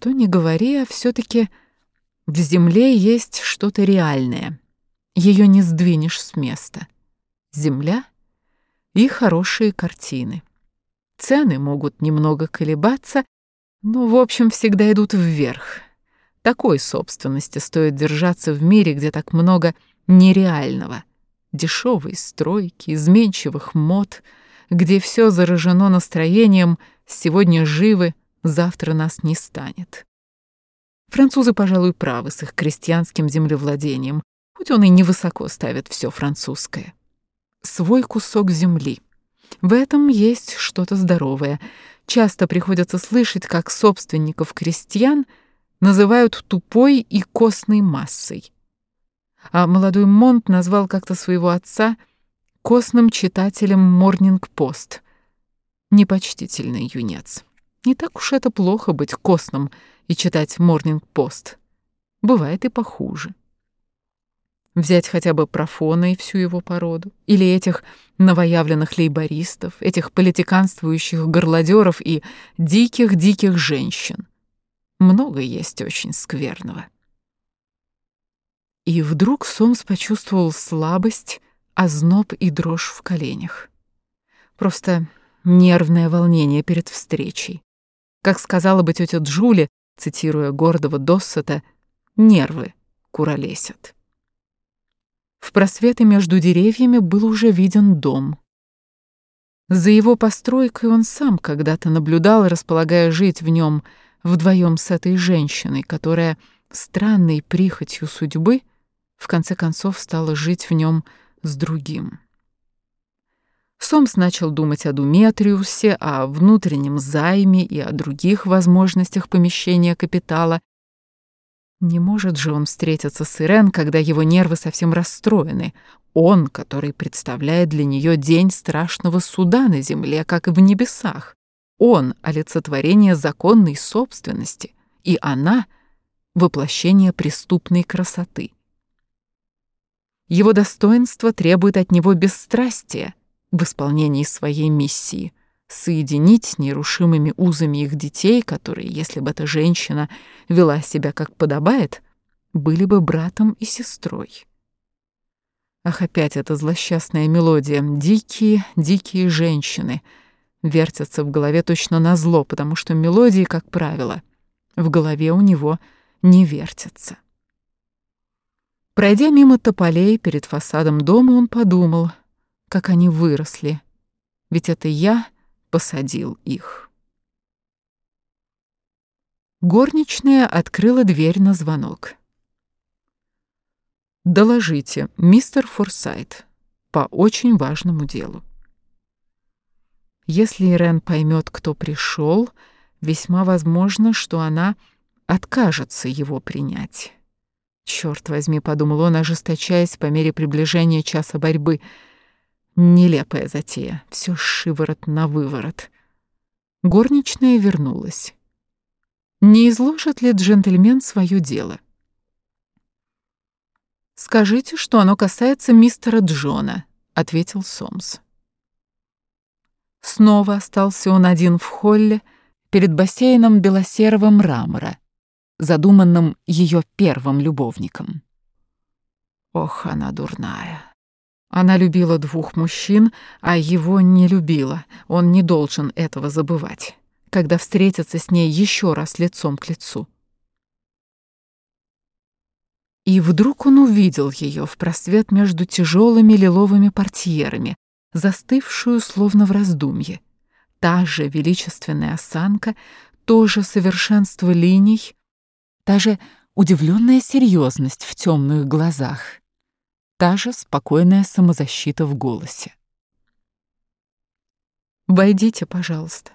Что ни говори, а все-таки в земле есть что-то реальное. Ее не сдвинешь с места. Земля и хорошие картины. Цены могут немного колебаться, но, в общем, всегда идут вверх. Такой собственности стоит держаться в мире, где так много нереального. Дешевой стройки, изменчивых мод, где все заражено настроением «сегодня живы, завтра нас не станет». Французы, пожалуй, правы с их крестьянским землевладением, хоть он и невысоко ставит все французское. Свой кусок земли. В этом есть что-то здоровое. Часто приходится слышать, как собственников крестьян называют тупой и костной массой. А молодой Монт назвал как-то своего отца костным читателем «Морнинг-пост». Непочтительный юнец. Не так уж это плохо быть костным и читать «Морнинг-пост». Бывает и похуже. Взять хотя бы Профона и всю его породу, или этих новоявленных лейбористов, этих политиканствующих горлодеров и диких-диких женщин. Много есть очень скверного. И вдруг Сомс почувствовал слабость, озноб и дрожь в коленях. Просто нервное волнение перед встречей. Как сказала бы тетя Джули, цитируя гордого Доссета, «нервы куролесят». В просветы между деревьями был уже виден дом. За его постройкой он сам когда-то наблюдал, располагая жить в нем вдвоем с этой женщиной, которая странной прихотью судьбы в конце концов стала жить в нем с другим. Сомс начал думать о Думетриусе, о внутреннем займе и о других возможностях помещения капитала. Не может же он встретиться с Ирен, когда его нервы совсем расстроены. Он, который представляет для нее день страшного суда на земле, как и в небесах. Он — олицетворение законной собственности, и она — воплощение преступной красоты. Его достоинство требует от него бесстрастия — в исполнении своей миссии — соединить нерушимыми узами их детей, которые, если бы эта женщина вела себя как подобает, были бы братом и сестрой. Ах, опять эта злосчастная мелодия. Дикие, дикие женщины вертятся в голове точно на зло, потому что мелодии, как правило, в голове у него не вертятся. Пройдя мимо тополей перед фасадом дома, он подумал, как они выросли. Ведь это я посадил их. Горничная открыла дверь на звонок. «Доложите, мистер Форсайт, по очень важному делу». Если Ирен поймет, кто пришел, весьма возможно, что она откажется его принять. Черт возьми, подумал он, ожесточаясь по мере приближения часа борьбы — Нелепая затея, все шиворот на выворот. Горничная вернулась. Не изложит ли джентльмен свое дело? «Скажите, что оно касается мистера Джона», — ответил Сомс. Снова остался он один в холле перед бассейном белосерого мрамора, задуманным ее первым любовником. Ох, она дурная. Она любила двух мужчин, а его не любила. Он не должен этого забывать, когда встретится с ней еще раз лицом к лицу. И вдруг он увидел ее в просвет между тяжелыми лиловыми портьерами, застывшую словно в раздумье. Та же величественная осанка, то же совершенство линий, та же удивленная серьезность в темных глазах та же спокойная самозащита в голосе. «Войдите, пожалуйста».